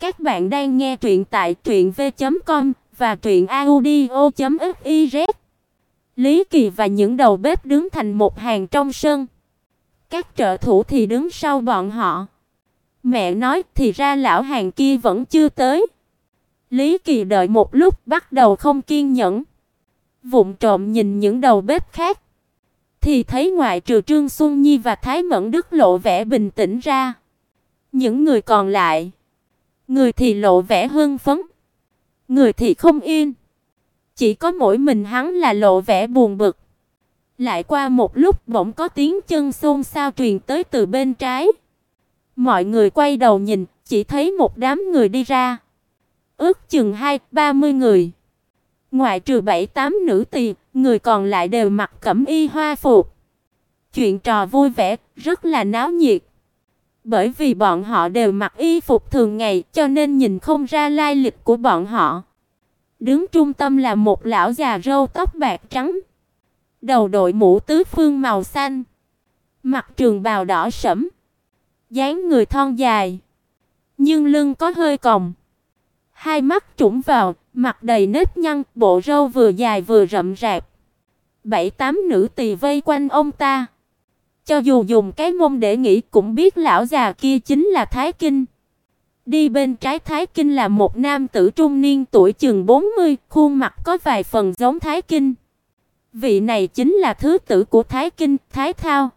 Các bạn đang nghe truyện tại truyệnv.com và truyệnaudio.fiz. Lý Kỳ và những đầu bếp đứng thành một hàng trong sân. Các trợ thủ thì đứng sau bọn họ. Mẹ nói thì ra lão hàng kia vẫn chưa tới. Lý Kỳ đợi một lúc bắt đầu không kiên nhẫn. Vụng trộm nhìn những đầu bếp khác. Thì thấy ngoại trừ Trương Xuân Nhi và Thái Mẫn Đức lộ vẻ bình tĩnh ra. Những người còn lại, người thì lộ vẻ hưng phấn, người thì không yên. Chỉ có mỗi mình hắn là lộ vẻ buồn bực. Lại qua một lúc bỗng có tiếng chân xôn xao truyền tới từ bên trái. Mọi người quay đầu nhìn, chỉ thấy một đám người đi ra. Ước chừng hai ba mươi người. Ngoại trừ bảy tám nữ tỳ, người còn lại đều mặc cẩm y hoa phục. Chuyện trò vui vẻ, rất là náo nhiệt. Bởi vì bọn họ đều mặc y phục thường ngày, cho nên nhìn không ra lai lịch của bọn họ. Đứng trung tâm là một lão già râu tóc bạc trắng, đầu đội mũ tứ phương màu xanh, mặc trường bào đỏ sẫm, dáng người thon dài, nhưng lưng có hơi còng, hai mắt trũng vào, mặt đầy nếp nhăn, bộ râu vừa dài vừa rậm rạp. Bảy tám nữ tỳ vây quanh ông ta. Cho dù dùng cái mông để nghĩ cũng biết lão già kia chính là Thái Kinh. Đi bên trái Thái Kinh là một nam tử trung niên tuổi chừng 40, khuôn mặt có vài phần giống Thái Kinh. Vị này chính là thứ tử của Thái Kinh, Thái Thao.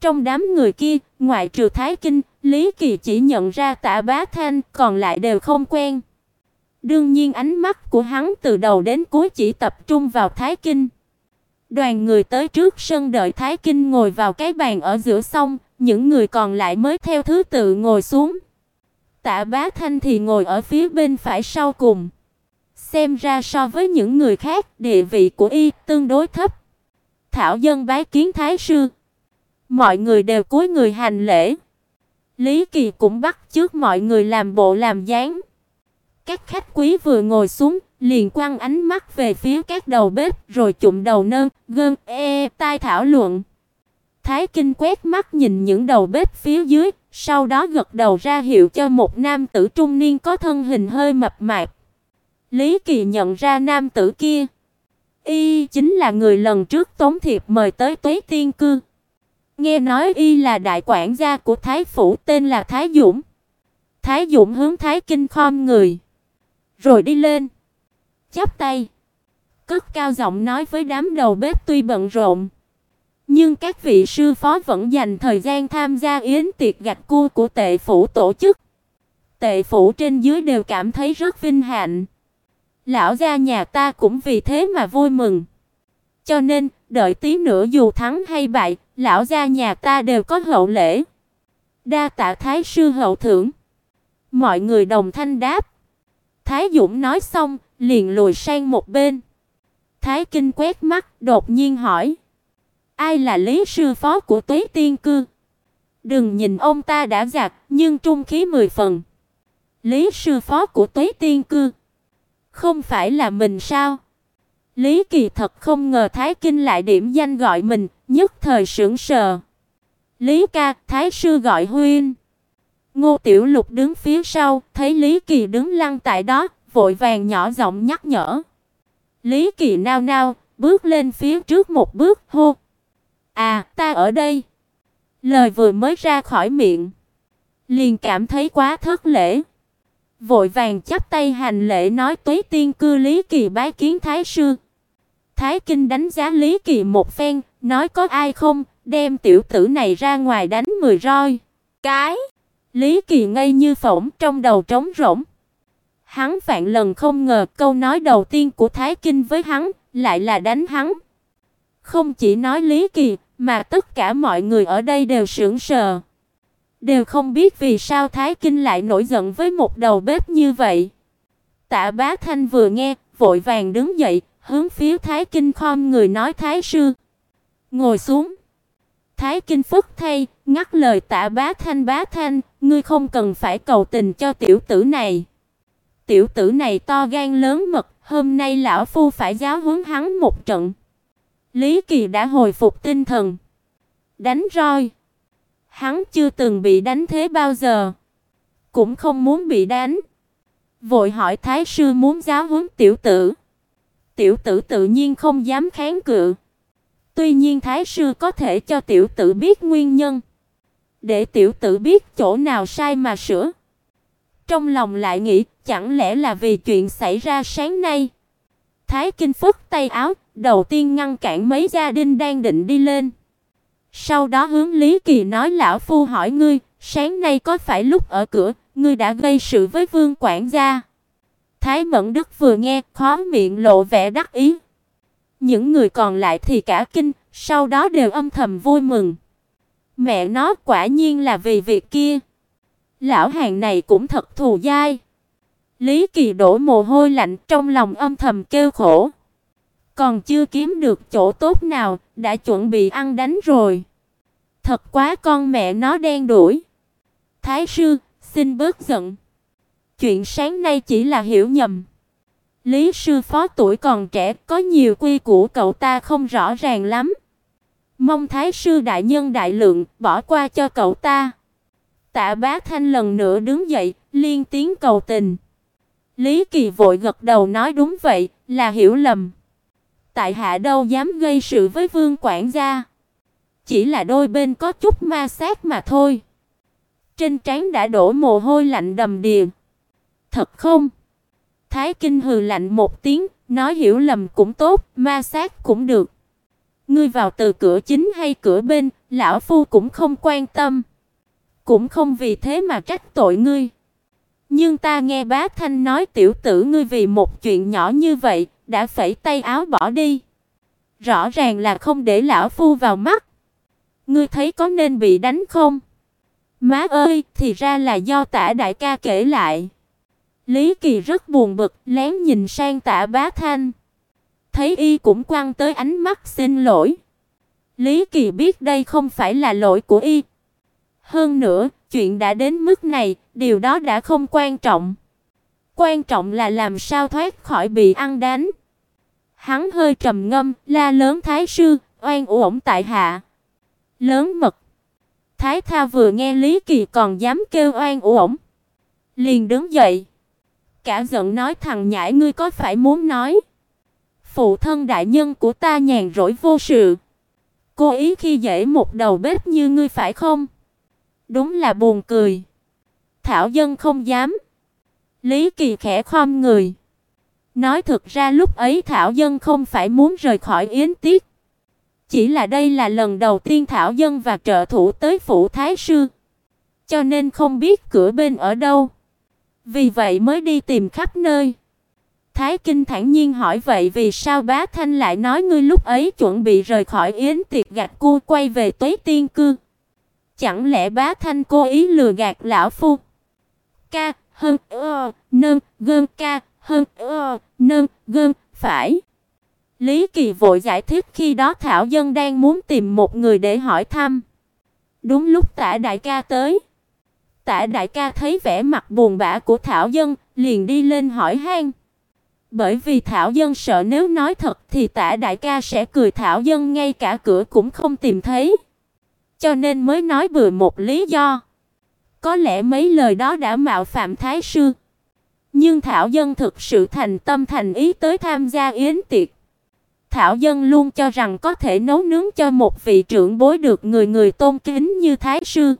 Trong đám người kia, ngoại trừ Thái Kinh, Lý Kỳ chỉ nhận ra Tạ Bá Thanh, còn lại đều không quen. Đương nhiên ánh mắt của hắn từ đầu đến cuối chỉ tập trung vào Thái Kinh. Đoàn người tới trước sân đợi Thái Kinh ngồi vào cái bàn ở giữa sông, những người còn lại mới theo thứ tự ngồi xuống. Tạ Bá Thanh thì ngồi ở phía bên phải sau cùng. Xem ra so với những người khác, địa vị của y tương đối thấp. Thảo dân bái kiến thái sư. Mọi người đều cúi người hành lễ. Lý Kỳ cũng bắt trước mọi người làm bộ làm dáng. Các khách quý vừa ngồi xuống, liền quăng ánh mắt về phía các đầu bếp, rồi chụm đầu nâng, gân e tai thảo luận. Thái Kinh quét mắt nhìn những đầu bếp phía dưới, sau đó gật đầu ra hiệu cho một nam tử trung niên có thân hình hơi mập mạp. Lý Kỳ nhận ra nam tử kia. Y chính là người lần trước Tống Thiệp mời tới Tuế Tiên cư. Nghe nói y là đại quản gia của thái phủ tên là Thái Dũng. Thái Dũng hướng Thái Kinh khom người, rồi đi lên, chắp tay, cất cao giọng nói với đám đầu bếp tuy bận rộn, nhưng các vị sư phó vẫn dành thời gian tham gia yến tiệc gạch cua của tệ phủ tổ chức. Tệ phủ trên dưới đều cảm thấy rất vinh hạnh. Lão gia nhà ta cũng vì thế mà vui mừng. Cho nên, đợi tí nữa dù thắng hay bại, lão gia nhà ta đều có hậu lễ. Đa tạ thái sư hậu thưởng. Mọi người đồng thanh đáp. Thái Dũng nói xong, liền lùi sang một bên. Thái Kinh quét mắt, đột nhiên hỏi: "Ai là lý sư phó của Tuế Tiên cư?" Đừng nhìn ông ta đã giặc nhưng trung khí mười phần. Lý sư phó của Tuế Tiên cư? Không phải là mình sao? Lý Kỳ thật không ngờ Thái Kinh lại điểm danh gọi mình, nhất thời sững sờ. "Lý ca, thái sư gọi huynh." Ngô Tiểu Lục đứng phía sau, thấy Lý Kỳ đứng lăng tại đó, vội vàng nhỏ giọng nhắc nhở. Lý Kỳ nao nao, bước lên phía trước một bước, hô: "À, ta ở đây." Lời vừa mới ra khỏi miệng, liền cảm thấy quá thất lễ. Vội vàng chắp tay hành lễ nói Tuế tiên cư Lý Kỳ bái kiến thái sư. Thái Kinh đánh giá Lý Kỳ một phen, nói có ai không, đem tiểu tử này ra ngoài đánh 10 roi. Cái Lý Kỳ ngây như phỗng trong đầu trống rỗng. Hắn vạn lần không ngờ câu nói đầu tiên của Thái Kinh với hắn lại là đánh hắn. Không chỉ nói Lý Kỳ, mà tất cả mọi người ở đây đều sững sờ. Đều không biết vì sao Thái Kinh lại nổi giận với một đầu bếp như vậy. Tạ Bá Thanh vừa nghe, vội vàng đứng dậy, hướng phía Thái Kinh khom người nói Thái sư, ngồi xuống. Thái Kinh phất thay, ngắt lời Tạ Bá Thanh, "Bá Thanh, ngươi không cần phải cầu tình cho tiểu tử này. Tiểu tử này to gan lớn mật, hôm nay lão phu phải giáo huấn hắn một trận." Lý Kỳ đã hồi phục tinh thần. Đánh roi. Hắn chưa từng bị đánh thế bao giờ. cũng không muốn bị đánh. Vội hỏi thái sư muốn giáo huấn tiểu tử. Tiểu tử tự nhiên không dám kháng cự. Tuy nhiên thái sư có thể cho tiểu tử biết nguyên nhân, để tiểu tử biết chỗ nào sai mà sửa. Trong lòng lại nghĩ, chẳng lẽ là vì chuyện xảy ra sáng nay. Thái Kinh phất tay áo, đầu tiên ngăn cản mấy gia đình đang định đi lên. Sau đó hướng Lý Kỳ nói lão phu hỏi ngươi, sáng nay có phải lúc ở cửa, ngươi đã gây sự với Vương quản gia? Thái Mẫn Đức vừa nghe, khó miệng lộ vẻ đắc ý. Những người còn lại thì cả kinh, sau đó đều âm thầm vui mừng. Mẹ nó quả nhiên là vì việc kia. Lão hàng này cũng thật thù dai. Lý Kỳ đổ mồ hôi lạnh trong lòng âm thầm kêu khổ. Còn chưa kiếm được chỗ tốt nào, đã chuẩn bị ăn đánh rồi. Thật quá con mẹ nó đen đuổi. Thái sư, xin bớt giận. Chuyện sáng nay chỉ là hiểu nhầm. Lý sư phó tuổi còn trẻ, có nhiều quy củ cậu ta không rõ ràng lắm. Mong thái sư đại nhân đại lượng, bỏ qua cho cậu ta. Tạ Bá Thanh lần nữa đứng dậy, liên tiếng cầu tình. Lý Kỳ vội gật đầu nói đúng vậy, là hiểu lầm. Tại hạ đâu dám gây sự với Vương quản gia. Chỉ là đôi bên có chút ma sát mà thôi. Trên trán đã đổ mồ hôi lạnh đầm đìa. Thật không? Thái Kinh hừ lạnh một tiếng, nói hiểu lầm cũng tốt, ma sát cũng được. Ngươi vào từ cửa chính hay cửa bên, lão phu cũng không quan tâm. Cũng không vì thế mà trách tội ngươi. Nhưng ta nghe bá thanh nói tiểu tử ngươi vì một chuyện nhỏ như vậy, đã phẩy tay áo bỏ đi. Rõ ràng là không để lão phu vào mắt. Ngươi thấy có nên bị đánh không? Má ơi, thì ra là do Tả đại ca kể lại. Lý Kỳ rất buồn bực, lén nhìn sang tả Bá Thanh. Thấy y cũng quăng tới ánh mắt xin lỗi. Lý Kỳ biết đây không phải là lỗi của y. Hơn nữa, chuyện đã đến mức này, điều đó đã không quan trọng. Quan trọng là làm sao thoát khỏi bị ăn đánh. Hắn hơi trầm ngâm, la lớn thái sư, oan uổng tại hạ. Lớn mật. Thái Tha vừa nghe Lý Kỳ còn dám kêu oan uổng, liền đứng dậy, cả giận nói thằng nhãi ngươi có phải muốn nói, phụ thân đại nhân của ta nhàn rỗi vô sự, cố ý khi dễ một đầu bếp như ngươi phải không? Đúng là buồn cười. Thảo dân không dám. Lý Kỳ khẽ khom người. Nói thực ra lúc ấy Thảo dân không phải muốn rời khỏi Yến Tiết. Chỉ là đây là lần đầu tiên Thảo dân và trợ thủ tới phủ thái sư, cho nên không biết cửa bên ở đâu. Vì vậy mới đi tìm khắp nơi. Thái Kinh thản nhiên hỏi vậy vì sao Bá Thanh lại nói ngươi lúc ấy chuẩn bị rời khỏi Yến Tiệc gạch cô quay về Tây Tiên cư? Chẳng lẽ Bá Thanh cố ý lừa gạt lão phu? Ca, hơn ơ, nâng, gơn ca, hơn ơ, nâng, gơn, phải. Lý Kỳ vội giải thích khi đó Thảo Dân đang muốn tìm một người để hỏi thăm. Đúng lúc Tả đại ca tới, Tả đại ca thấy vẻ mặt buồn bã của Thảo Dân, liền đi lên hỏi han. Bởi vì Thảo Dân sợ nếu nói thật thì Tả đại ca sẽ cười Thảo Dân ngay cả cửa cũng không tìm thấy. Cho nên mới nói bừa một lý do. Có lẽ mấy lời đó đã mạo phạm thái sư. Nhưng Thảo Dân thực sự thành tâm thành ý tới tham gia yến tiệc. Thảo Dân luôn cho rằng có thể nấu nướng cho một vị trưởng bối được người người tôn kính như Thái Sư.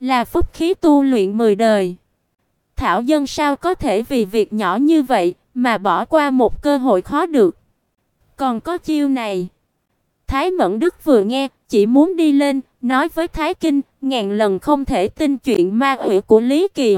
Là phúc khí tu luyện mười đời. Thảo Dân sao có thể vì việc nhỏ như vậy mà bỏ qua một cơ hội khó được. Còn có chiêu này. Thái Mẫn Đức vừa nghe, chỉ muốn đi lên, nói với Thái Kinh, ngàn lần không thể tin chuyện ma quỷ của Lý Kỳ.